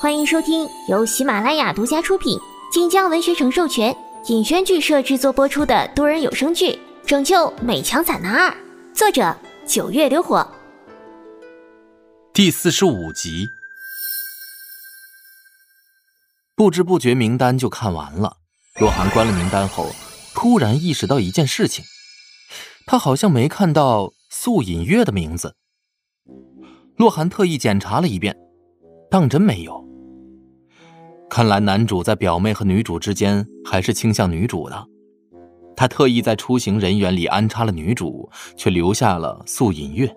欢迎收听由喜马拉雅独家出品、晋江文学城授权、尹轩剧社制作播出的多人有声剧《拯救美强惨男二》，作者九月流火，第四十五集。不知不觉名单就看完了。洛寒关了名单后，突然意识到一件事情，他好像没看到素隐月的名字。洛寒特意检查了一遍，当真没有。看来男主在表妹和女主之间还是倾向女主的。他特意在出行人员里安插了女主，却留下了素隐月。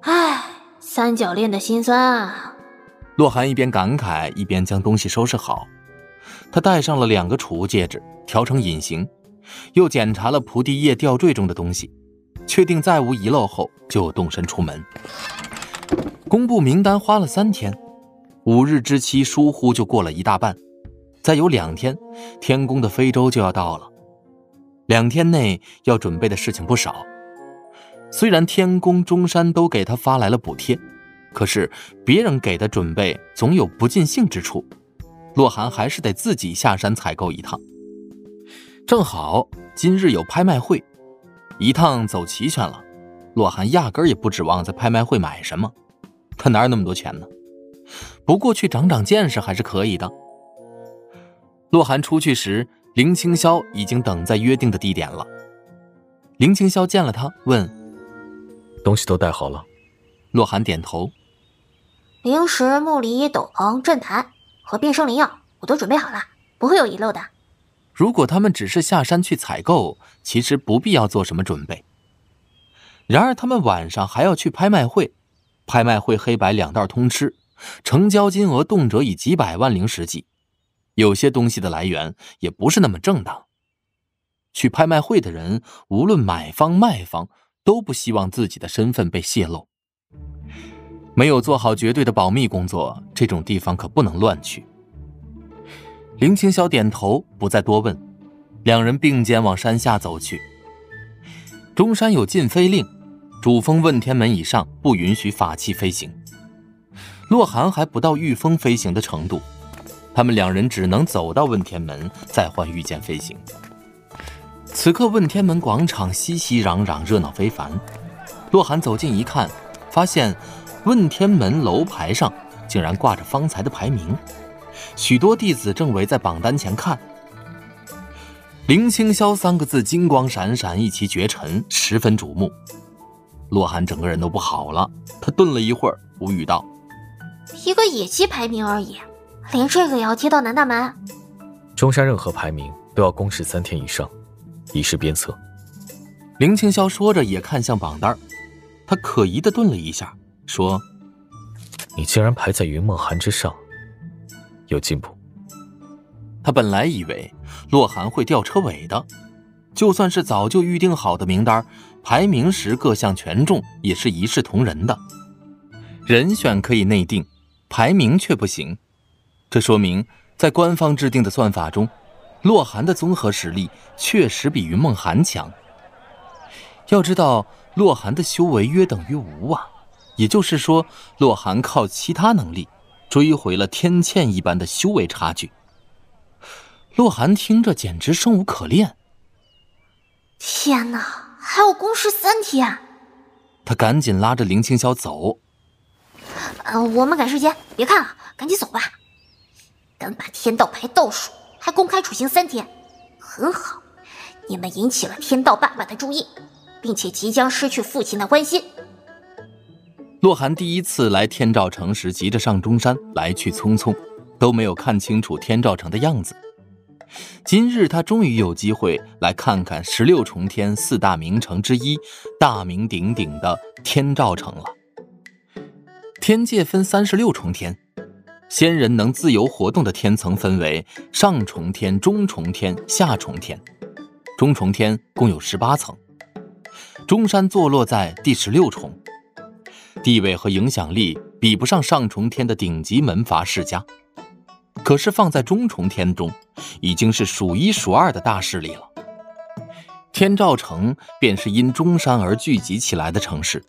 唉，三角恋的心酸啊！洛寒一边感慨，一边将东西收拾好。他戴上了两个储物戒指，调成隐形，又检查了菩提叶吊坠中的东西，确定再无遗漏后，就动身出门。公布名单花了三天。五日之期，疏忽就过了一大半，再有两天，天宫的非洲就要到了。两天内要准备的事情不少。虽然天宫、中山都给他发来了补贴，可是别人给的准备总有不尽兴之处。洛寒还是得自己下山采购一趟。正好今日有拍卖会，一趟走齐全了。洛寒压根也不指望在拍卖会买什么，他哪有那么多钱呢？不过去长长见识还是可以的。洛寒出去时，林青霄已经等在约定的地点了。林青霄见了他，问：“东西都带好了？”洛寒点头：“零食、木梨、斗篷、阵坛和变生灵药，我都准备好了，不会有遗漏的。”如果他们只是下山去采购，其实不必要做什么准备。然而他们晚上还要去拍卖会，拍卖会黑白两道通吃。成交金额动辄以几百万灵石计，有些东西的来源也不是那么正当。去拍卖会的人，无论买方卖方，都不希望自己的身份被泄露。没有做好绝对的保密工作，这种地方可不能乱去。林青霄点头，不再多问，两人并肩往山下走去。中山有禁飞令，主峰问天门以上不允许法器飞行。洛寒还不到御风飞行的程度，他们两人只能走到问天门，再换御剑飞行。此刻问天门广场熙熙攘攘，热闹非凡。洛寒走近一看，发现问天门楼牌上竟然挂着方才的排名，许多弟子正围在榜单前看。林清霄三个字金光闪闪，一骑绝尘，十分瞩目。洛寒整个人都不好了，他顿了一会儿，无语道。一个野鸡排名而已，连这个也要贴到南大门。中山任何排名都要公示三天以上，以示鞭策。林青霄说着也看向榜单，他可疑的顿了一下，说：“你竟然排在云梦寒之上，有进步。”他本来以为洛寒会吊车尾的，就算是早就预定好的名单，排名时各项权重也是一视同仁的，人选可以内定。排名却不行，这说明在官方制定的算法中，洛寒的综合实力确实比云梦寒强。要知道，洛寒的修为约等于无啊，也就是说，洛寒靠其他能力追回了天堑一般的修为差距。洛寒听着简直生无可恋。天哪，还有公示三天！他赶紧拉着林青霄走。嗯，我们赶时间，别看了，赶紧走吧。敢把天道牌倒数，还公开处刑三天，很好。你们引起了天道爸爸的注意，并且即将失去父亲的关心。洛寒第一次来天照城时，急着上中山，来去匆匆，都没有看清楚天照城的样子。今日他终于有机会来看看十六重天四大名城之一、大名鼎鼎的天照城了。天界分三十六重天，仙人能自由活动的天层分为上重天、中重天、下重天。中重天共有十八层，中山坐落在第十六重，地位和影响力比不上上重天的顶级门阀世家，可是放在中重天中，已经是数一数二的大势力了。天照城便是因中山而聚集起来的城市。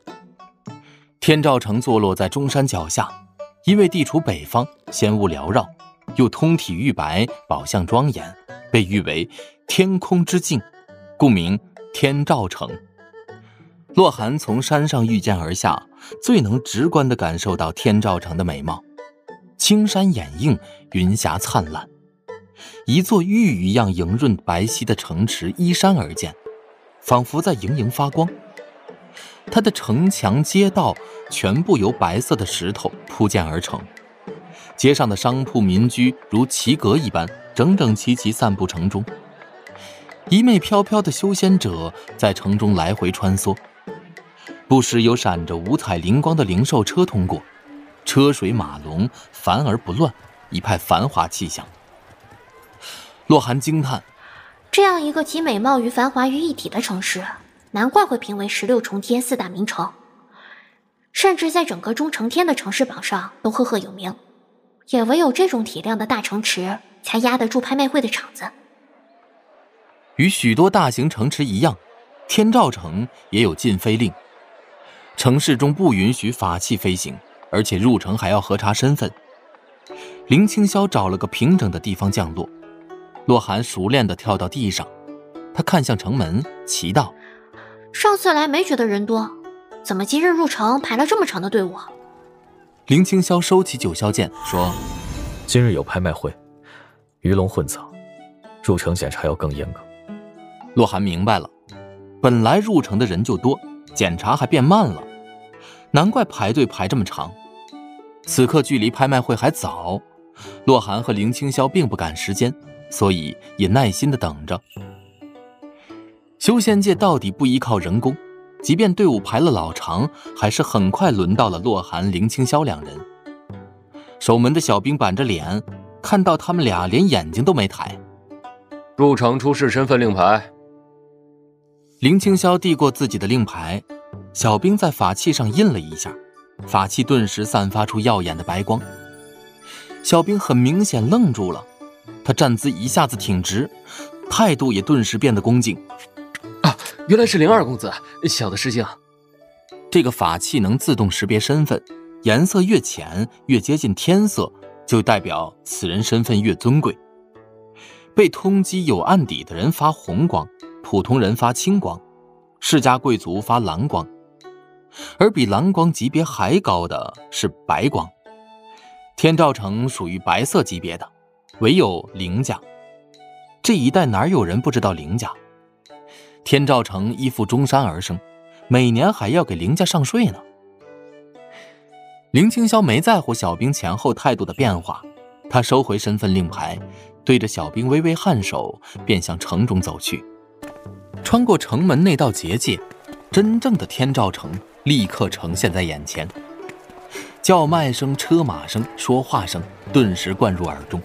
天照城坐落在中山脚下，因为地处北方，仙雾缭绕，又通体玉白，宝相庄严，被誉为天空之镜，故名天照城。洛寒从山上御剑而下，最能直观地感受到天照城的美貌。青山掩映，云霞灿烂，一座玉一样莹润白皙的城池依山而建，仿佛在盈盈发光。它的城墙街道全部由白色的石头铺建而成，街上的商铺民居如棋阁一般，整整齐齐散布城中。一袂飘飘的修仙者在城中来回穿梭，不时有闪着五彩灵光的灵兽车通过，车水马龙，繁而不乱，一派繁华气象。洛寒惊叹：这样一个集美貌与繁华于一体的城市。难怪会评为十六重天四大名城，甚至在整个中成天的城市榜上都赫赫有名。也唯有这种体量的大城池，才压得住拍卖会的场子。与许多大型城池一样，天照城也有禁飞令，城市中不允许法器飞行，而且入城还要核查身份。林青霄找了个平整的地方降落，洛寒熟练地跳到地上，他看向城门，祈祷。上次来没觉得人多，怎么今日入城排了这么长的队伍？林青霄收起九霄剑说：“今日有拍卖会，鱼龙混杂，入城检查要更严格。”洛寒明白了，本来入城的人就多，检查还变慢了，难怪排队排这么长。此刻距离拍卖会还早，洛寒和林青霄并不赶时间，所以也耐心的等着。修仙界到底不依靠人工，即便队伍排了老长，还是很快轮到了洛寒、林清霄两人。守门的小兵板着脸，看到他们俩，连眼睛都没抬。入城出示身份令牌。林清霄递过自己的令牌，小兵在法器上印了一下，法器顿时散发出耀眼的白光。小兵很明显愣住了，他站姿一下子挺直，态度也顿时变得恭敬。原来是灵二公子，小的失敬。这个法器能自动识别身份，颜色越浅越接近天色，就代表此人身份越尊贵。被通缉有案底的人发红光，普通人发青光，世家贵族发蓝光，而比蓝光级别还高的是白光。天照城属于白色级别的，唯有凌家。这一代哪有人不知道凌家？天照城依附中山而生，每年还要给林家上税呢。林青霄没在乎小兵前后态度的变化，他收回身份令牌，对着小兵微微颔首，便向城中走去。穿过城门那道结界，真正的天照城立刻呈现在眼前。叫卖声、车马声、说话声顿时灌入耳中。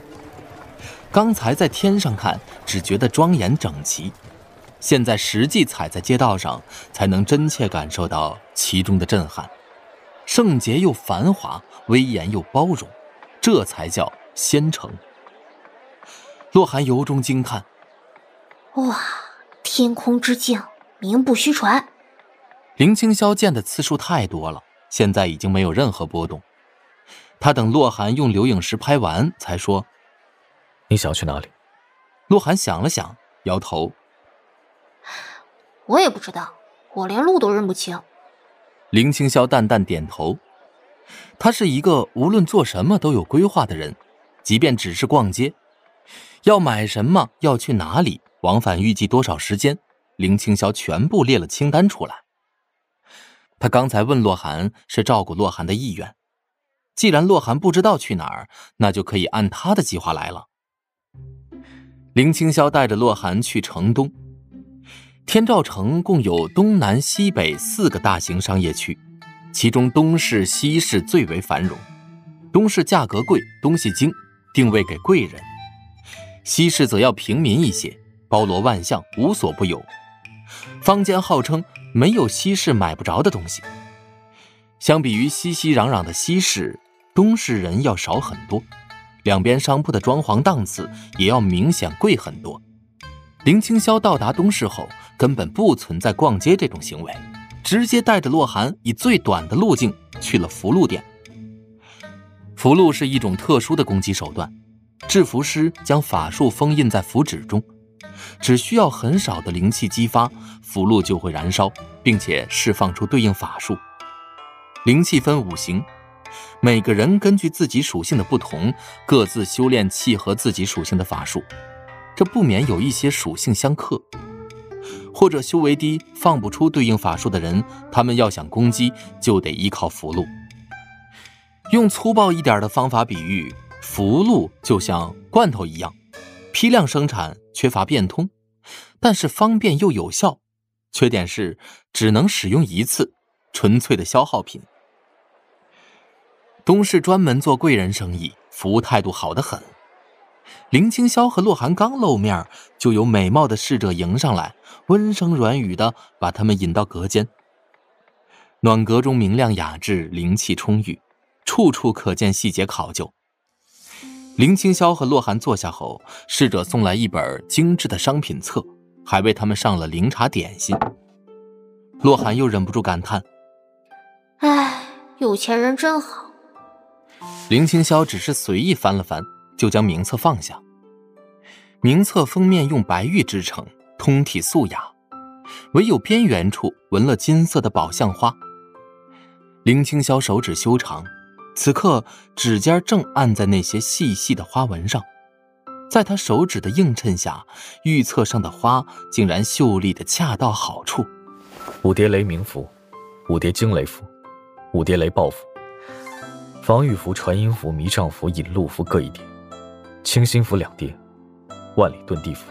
刚才在天上看，只觉得庄严整齐。现在实际踩在街道上，才能真切感受到其中的震撼。圣洁又繁华，威严又包容，这才叫仙城。洛寒由衷惊叹：“哇，天空之镜，名不虚传。”林青霄见的次数太多了，现在已经没有任何波动。他等洛寒用留影石拍完，才说：“你想要去哪里？”洛寒想了想，摇头。我也不知道，我连路都认不清。林青霄淡淡点头，他是一个无论做什么都有规划的人，即便只是逛街，要买什么，要去哪里，往返预计多少时间，林青霄全部列了清单出来。他刚才问洛寒是照顾洛寒的意愿，既然洛寒不知道去哪儿，那就可以按他的计划来了。林青霄带着洛寒去城东。天照城共有东南西北四个大型商业区，其中东市、西市最为繁荣。东市价格贵，东西精，定位给贵人；西市则要平民一些，包罗万象，无所不有。坊间号称没有西市买不着的东西。相比于熙熙攘攘的西市，东市人要少很多，两边商铺的装潢档次也要明显贵很多。林青霄到达东市后。根本不存在逛街这种行为，直接带着洛寒以最短的路径去了福禄店。符箓是一种特殊的攻击手段，制符师将法术封印在符纸中，只需要很少的灵气激发，符箓就会燃烧，并且释放出对应法术。灵气分五行，每个人根据自己属性的不同，各自修炼契合自己属性的法术，这不免有一些属性相克。或者修为低、放不出对应法术的人，他们要想攻击，就得依靠符箓。用粗暴一点的方法比喻，符箓就像罐头一样，批量生产，缺乏变通，但是方便又有效。缺点是只能使用一次，纯粹的消耗品。东市专门做贵人生意，服务态度好得很。林青霄和洛寒刚露面，就有美貌的侍者迎上来，温声软语的把他们引到阁间。暖阁中明亮雅致，灵气充裕，处处可见细节考究。林青霄和洛寒坐下后，侍者送来一本精致的商品册，还为他们上了灵茶点心。洛寒又忍不住感叹：“唉，有钱人真好。”林青霄只是随意翻了翻。就将名册放下。名册封面用白玉制成，通体素雅，唯有边缘处纹了金色的宝相花。林青霄手指修长，此刻指尖正按在那些细细的花纹上，在他手指的映衬下，玉册上的花竟然秀丽的恰到好处。五叠雷鸣符，五叠惊雷符，五叠雷爆符，防御符、传音符、迷障符、引路符各一叠。清心符两叠，万里遁地符。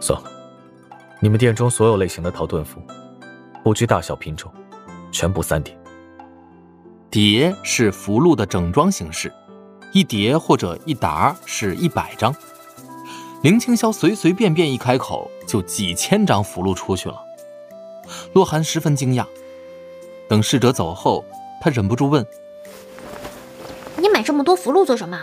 算了，你们店中所有类型的逃遁符，不拘大小品种，全部三叠。叠是符箓的整装形式，一叠或者一沓是一百张。林青霄随随便便一开口，就几千张符箓出去了。洛寒十分惊讶。等侍者走后，他忍不住问：“你买这么多符箓做什么？”